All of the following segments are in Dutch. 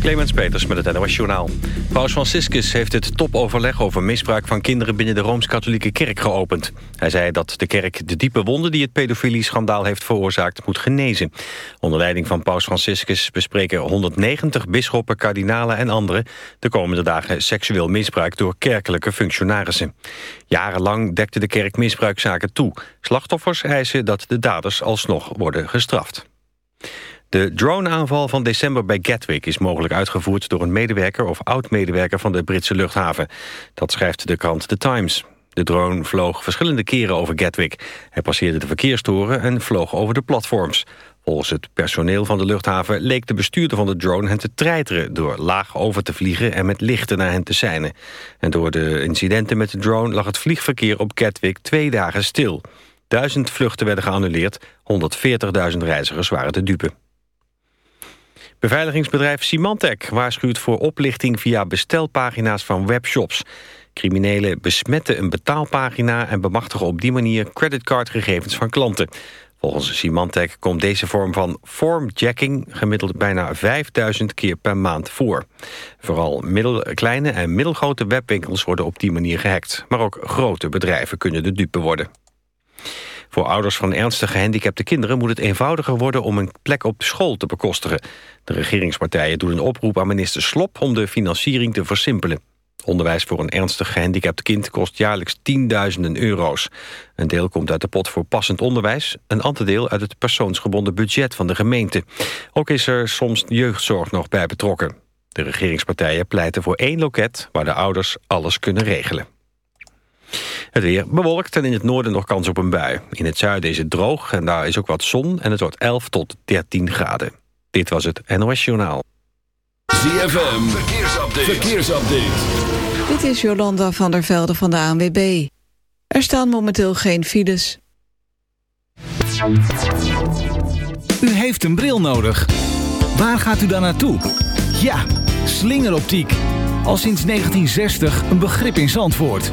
Clemens Peters met het NOS Journaal. Paus Franciscus heeft het topoverleg over misbruik van kinderen... binnen de Rooms-Katholieke Kerk geopend. Hij zei dat de kerk de diepe wonden die het pedofilie-schandaal heeft veroorzaakt... moet genezen. Onder leiding van Paus Franciscus bespreken 190 bisschoppen, kardinalen en anderen... de komende dagen seksueel misbruik door kerkelijke functionarissen. Jarenlang dekte de kerk misbruikzaken toe. Slachtoffers eisen dat de daders alsnog worden gestraft. De droneaanval van december bij Gatwick is mogelijk uitgevoerd door een medewerker of oud-medewerker van de Britse luchthaven. Dat schrijft de krant The Times. De drone vloog verschillende keren over Gatwick. Hij passeerde de verkeerstoren en vloog over de platforms. Volgens het personeel van de luchthaven leek de bestuurder van de drone hen te treiteren... door laag over te vliegen en met lichten naar hen te seinen. En door de incidenten met de drone lag het vliegverkeer op Gatwick twee dagen stil. Duizend vluchten werden geannuleerd, 140.000 reizigers waren te dupe. Beveiligingsbedrijf Symantec waarschuwt voor oplichting via bestelpagina's van webshops. Criminelen besmetten een betaalpagina en bemachtigen op die manier creditcardgegevens van klanten. Volgens Symantec komt deze vorm van formjacking gemiddeld bijna 5000 keer per maand voor. Vooral middel, kleine en middelgrote webwinkels worden op die manier gehackt. Maar ook grote bedrijven kunnen de dupe worden. Voor ouders van ernstig gehandicapte kinderen moet het eenvoudiger worden om een plek op school te bekostigen. De regeringspartijen doen een oproep aan minister Slop om de financiering te versimpelen. Onderwijs voor een ernstig gehandicapt kind kost jaarlijks tienduizenden euro's. Een deel komt uit de pot voor passend onderwijs, een ander deel uit het persoonsgebonden budget van de gemeente. Ook is er soms jeugdzorg nog bij betrokken. De regeringspartijen pleiten voor één loket waar de ouders alles kunnen regelen. Het weer bewolkt en in het noorden nog kans op een bui. In het zuiden is het droog en daar is ook wat zon en het wordt 11 tot 13 graden. Dit was het NOS Journaal. ZFM, verkeersupdate. verkeersupdate. Dit is Jolanda van der Velde van de ANWB. Er staan momenteel geen files. U heeft een bril nodig. Waar gaat u dan naartoe? Ja, slingeroptiek. Al sinds 1960 een begrip in Zandvoort.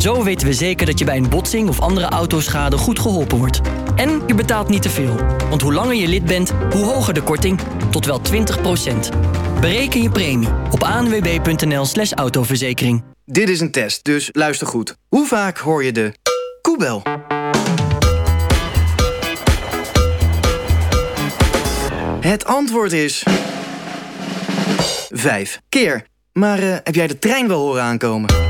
Zo weten we zeker dat je bij een botsing of andere autoschade goed geholpen wordt. En je betaalt niet te veel. Want hoe langer je lid bent, hoe hoger de korting. Tot wel 20% Bereken je premie op anwb.nl slash autoverzekering. Dit is een test, dus luister goed. Hoe vaak hoor je de koebel? Het antwoord is... Vijf keer. Maar uh, heb jij de trein wel horen aankomen?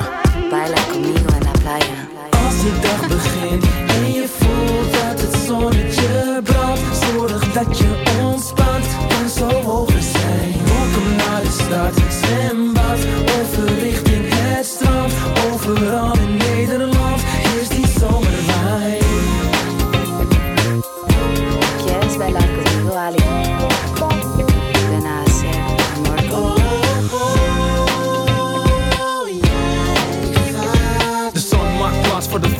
en. Als de dag begint en je voelt dat het zonnetje brandt, zorg dat je ontspant en zo over zijn. Welkom naar de stad, zwembad, overrichting het strand. Overal in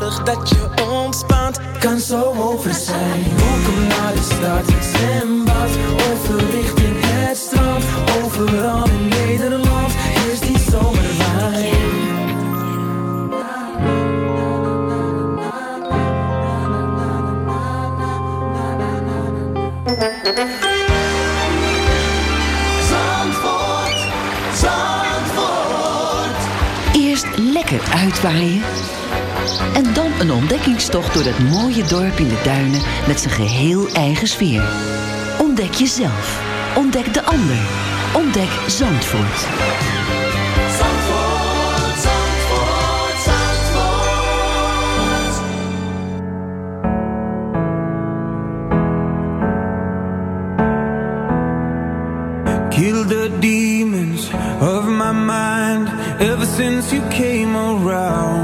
Dat je ontspant, kan zo over zijn. Welkom naar de stad, zwembad, overrichting ontdekkingstocht door dat mooie dorp in de duinen met zijn geheel eigen sfeer. Ontdek jezelf. Ontdek de ander. Ontdek Zandvoort. Zandvoort, Zandvoort, Zandvoort. Kill the demons of my mind ever since you came around.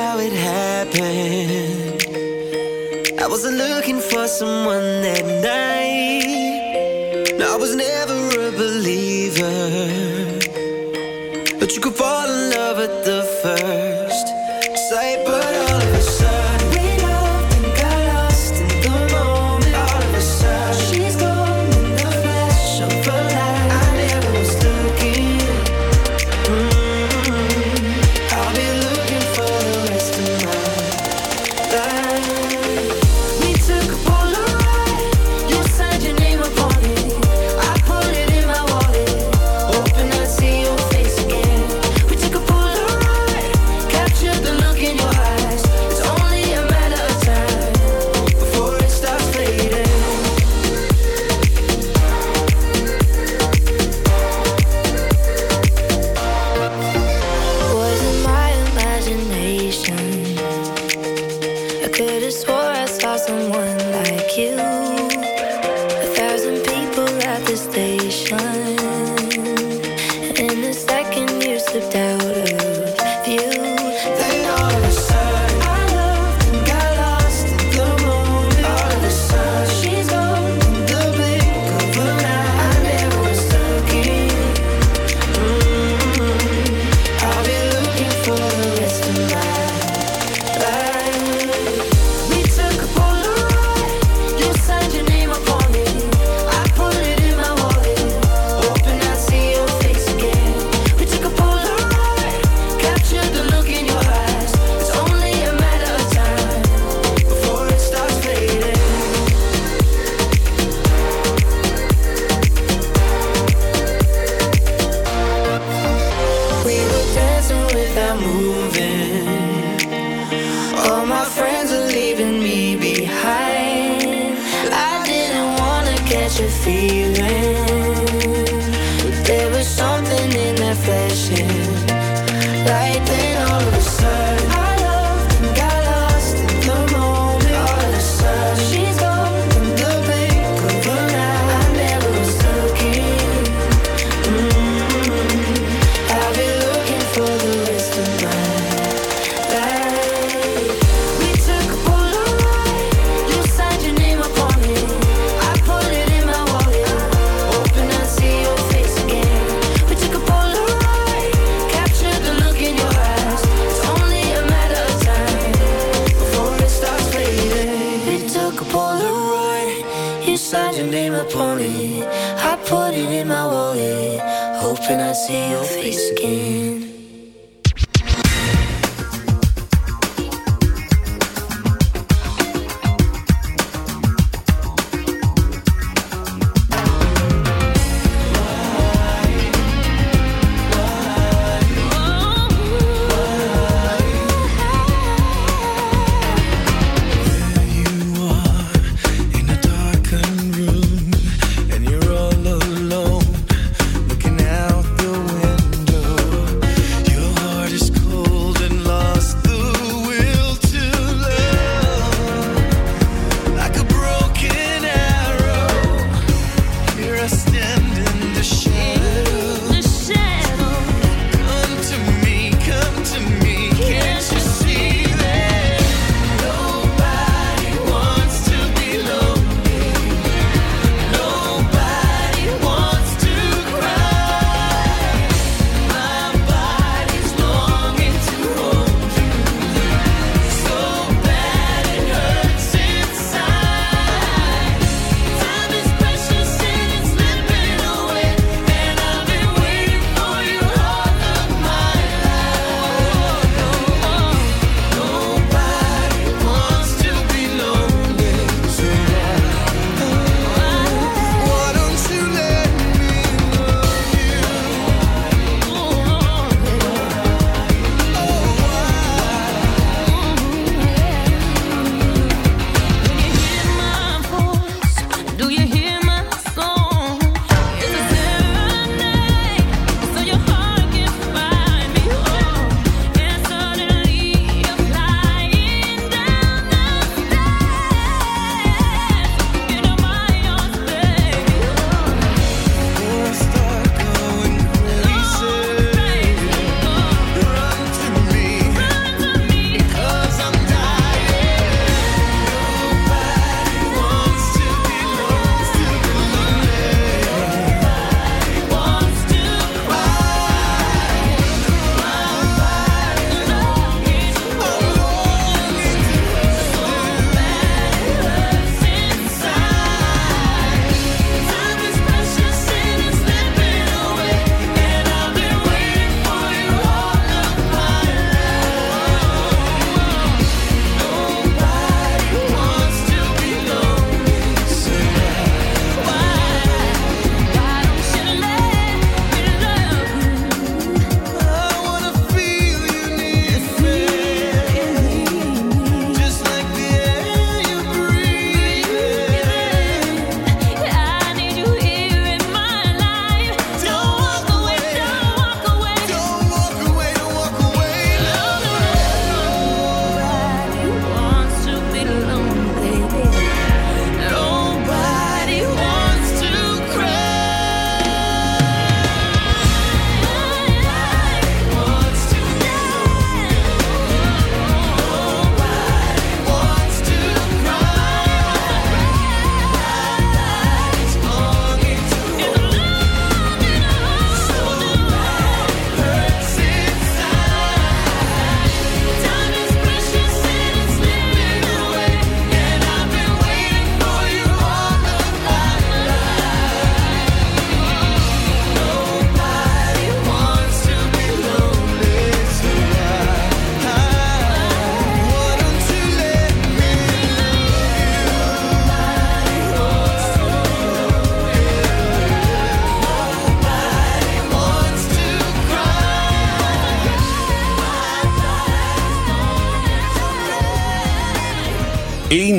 how it happened. I wasn't looking for someone that night. No, I was never a believer. But you could fall.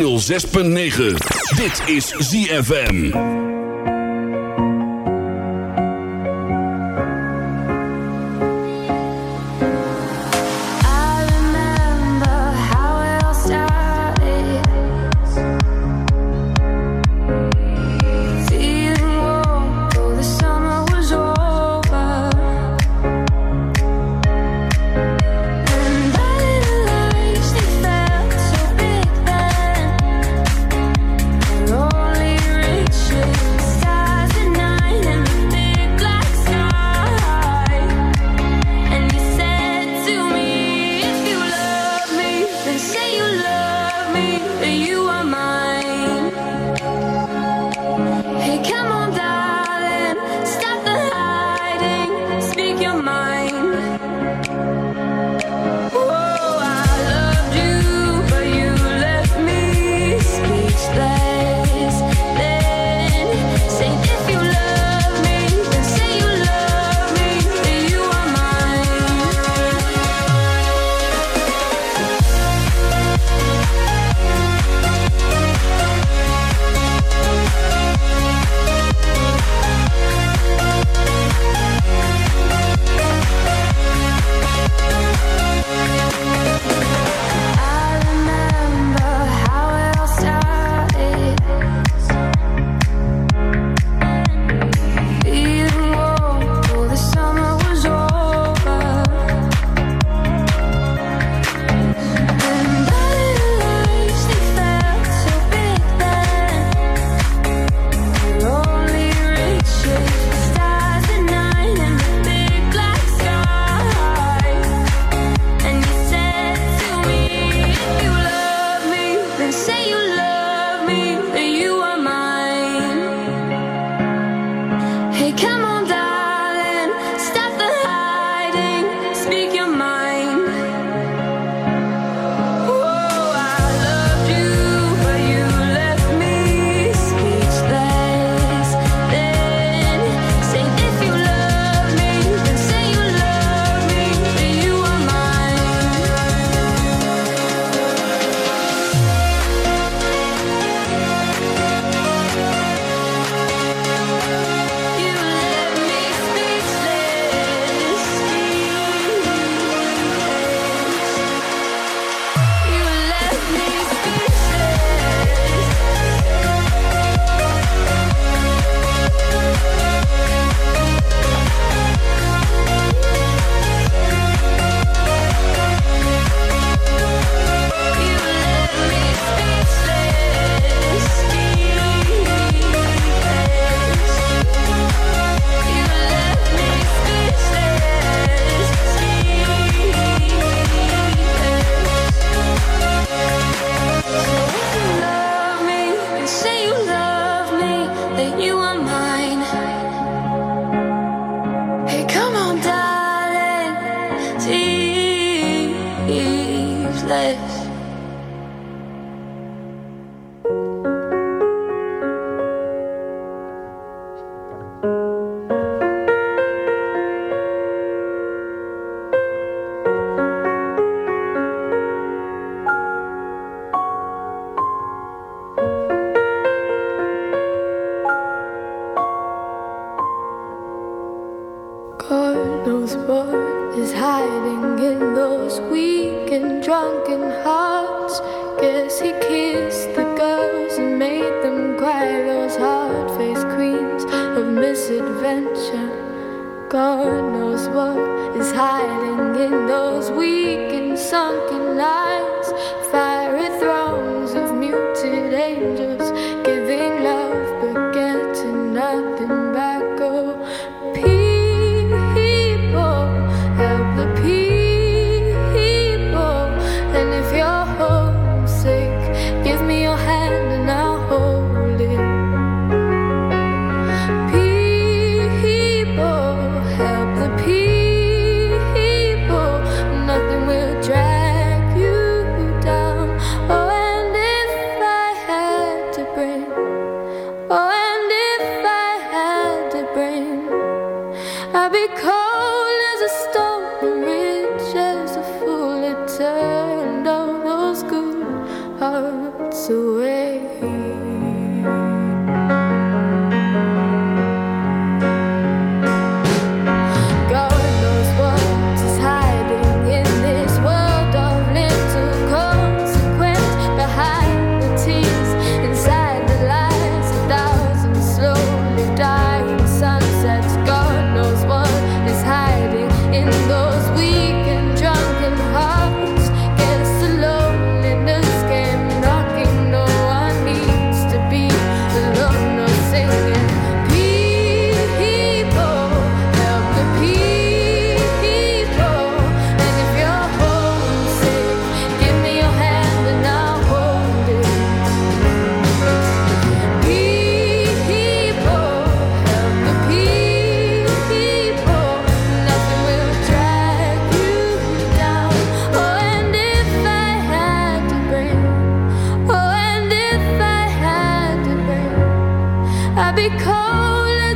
106.9. Dit is ZFM.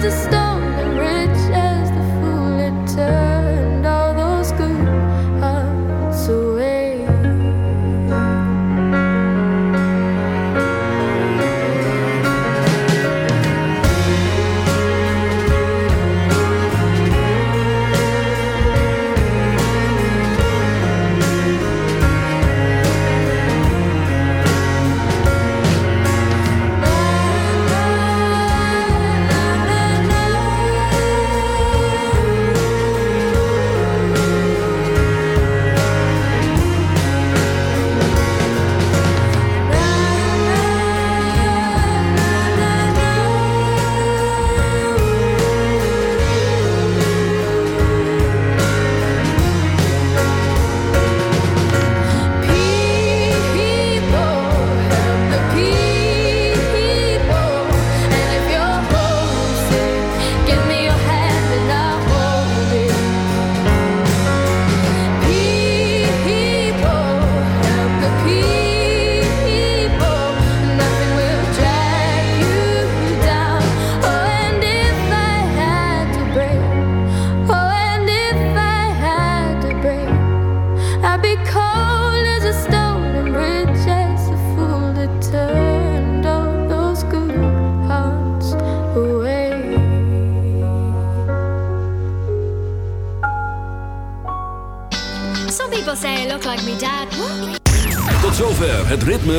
The start